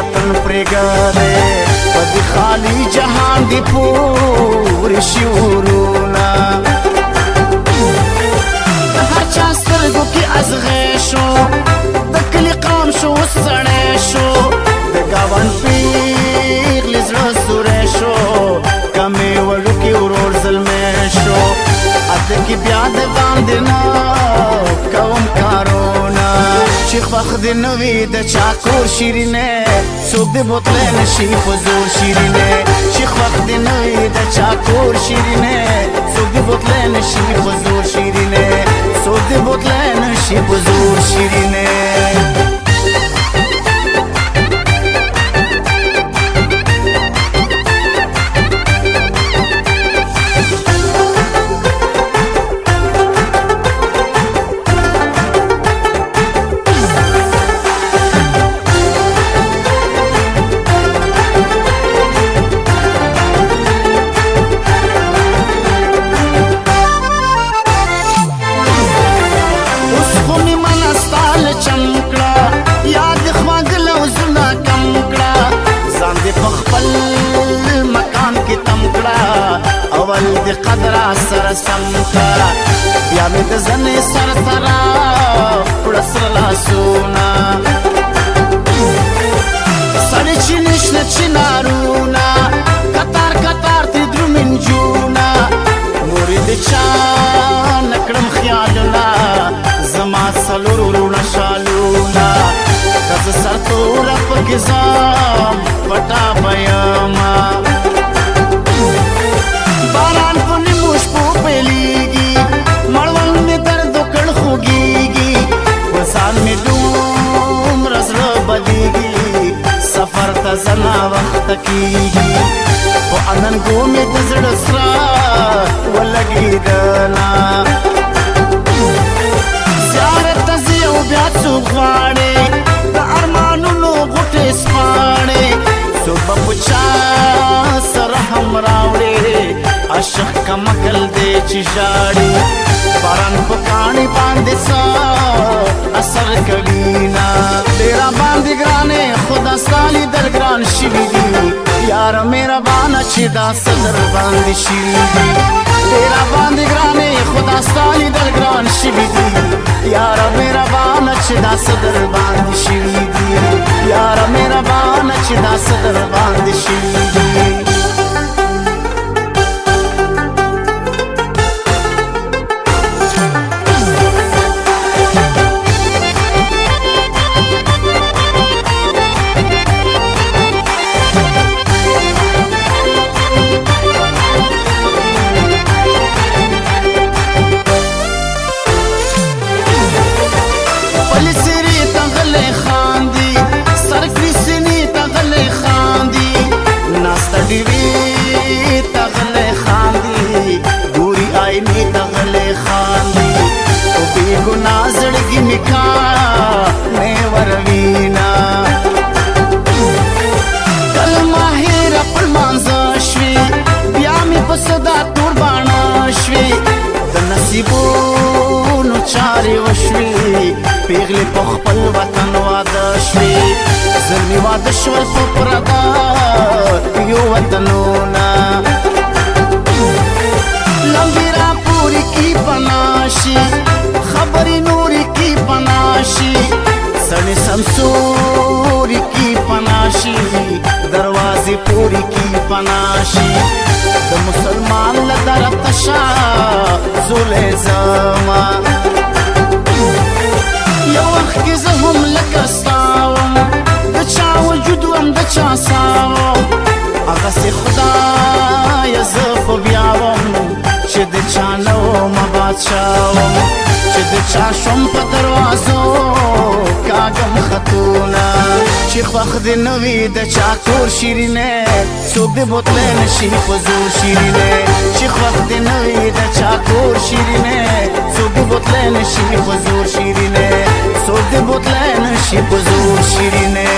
وطن پرګاره په دې خالی جهان دی پور شورونه د هر چا سترګو کې ازغې شو د کلی قام شو سړې شو وخت دی نوی د چا کور شیرینه څوک دی بوتله نشي په زور شیرینه شیخ وخت دی نوی د چا کور شیرینه څوک دی بوتله نشي په زور شیرینه څوک دی بوتله نشي په زور شیرینه سره سمتا بیا مې د زنې سر سره وړه سره لاسونه سړې چې نشنه چنارونه قطار قطار ترې درومې نجونه مورې د چا نه کړم خیالونه زما څلور وروڼه شالونه که زه سرتوره پکې ځم پټه به یمه تازه نا وخت کیږي او انن ګوم د زړه سرا ولګي دنا زیارت زه او بیا څو غواړي د ارمانونو غټه سپاړي صبح پچا سره هم راوړي عاشق کمکل دی چې ژاړي باران په کاڼي باندې سا اثر کوي نه تیرا باندې ګرانه خدا سالي دل ګران شي دي یار میرا بانا چې دا صدر باندې شي دي تیرا باندې ګرانه خدا سالي دل ګران شي دي یار میرا بانا چې دا صدر باندې شي دي یار میرا بانا چې دا صدر پیغلې په خپل وطن واده شوې زلمي واده شول خو پردا یو وطنونه لمبې را پورې کی پنا شي خبرې نورې کی پنا شي سړې سمسورې کی پنا شي دروازې پورې کی پنا شي د مسلمان لدرتشا زولې زمان چا ساو هغه سي خدای زه خو بیا وم چې د چا نو ما بادشاو چې د چا شم په دروازو کاګم خطونه چې خوخ دې نوي د چا کور شیرینه څوک دې بوتله نشي په زور شیرینه چې خوخ دې نوي د چا کور شیرینه څوک دې بوتله نشي په زور شیرینه څوک دې بوتله نشي په زور شیرینه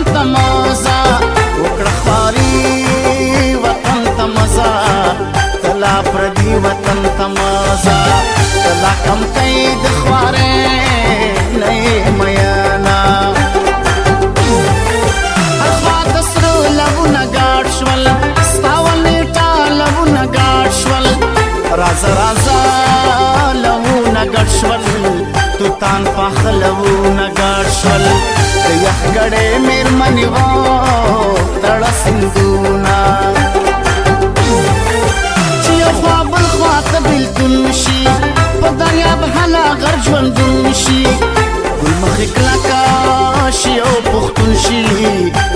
وطن ته موزه وکړه خواري وطن ته مزه تلا پردي وطن ته مزه تلا کم کوي د خوارې نه میانا هرخوا د سرو لبونه ګاډ شول ستا ولېټه لبونه ګاډ شول رازه رازه لبونه ګاډ شول توتان پاخه لبونه ګاډ شول لخګړې مېرمنې وا تړه سندونه چې یو خوا بل خوا ته بېلتون شي په دریاب هلاغر ژوندون شي ګل مخې کلکه شي او پښتون شي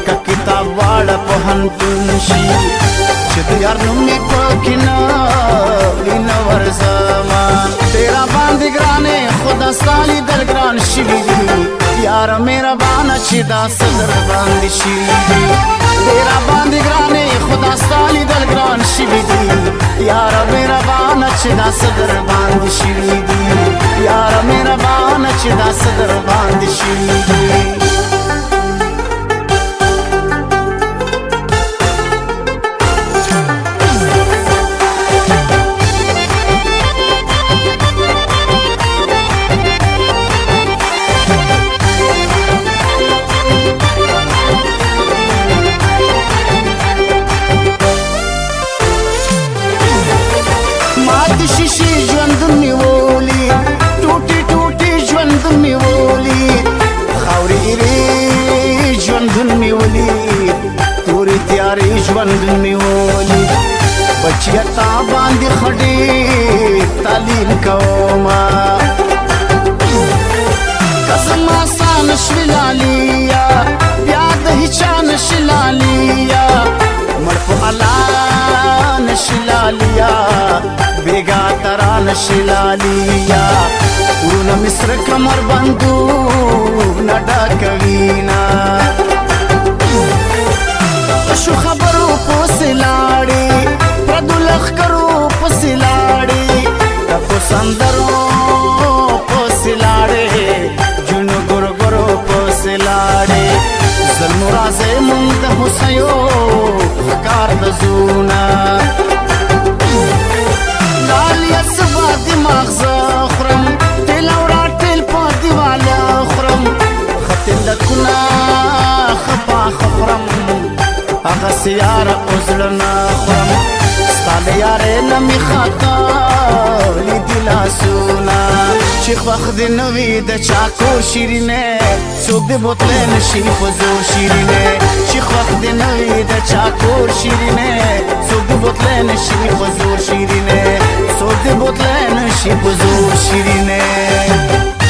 که کتاب واړه پوهنتون شي چې د یار نوم یې پکې نه وینه ورځما تیرا باندې ګرانې خدا سالي درګران شي یار مهربان شي دا صدر باندې شي ډیر باندې ګرانه خدا ستالي دل ګران شي دي یار مهربان شي دا صدر باندې شي دي یار مهربان شي دا صدر باندې شي دي بند میولی بچیا تا باندې خډې تعلیم کوما قسم آسان شلالیا بیا د هچان شلالیا مرف الله نشلالیا بیگا ترا نشلالیا ورونه مصر کمر بندو نډا کوینا سندرو پسلاړې جن ګور ګور پسلاړې زلم رازې مونږ د حسيو کار د زونه دال یسبا دماغ زه خرم تل اورا تل په دیواله خرم خطل لکنا خپا خرم هغه سیاره اوسلنا خرم ستاله یاره نمی خطا سونا چی خوخ دی نوی شیرینه څوک دی بوتله نشی په شیرینه چی خوخ دی نوی شیرینه څوک دی بوتله نشی په شیرینه څوک دی بوتله نشی شیرینه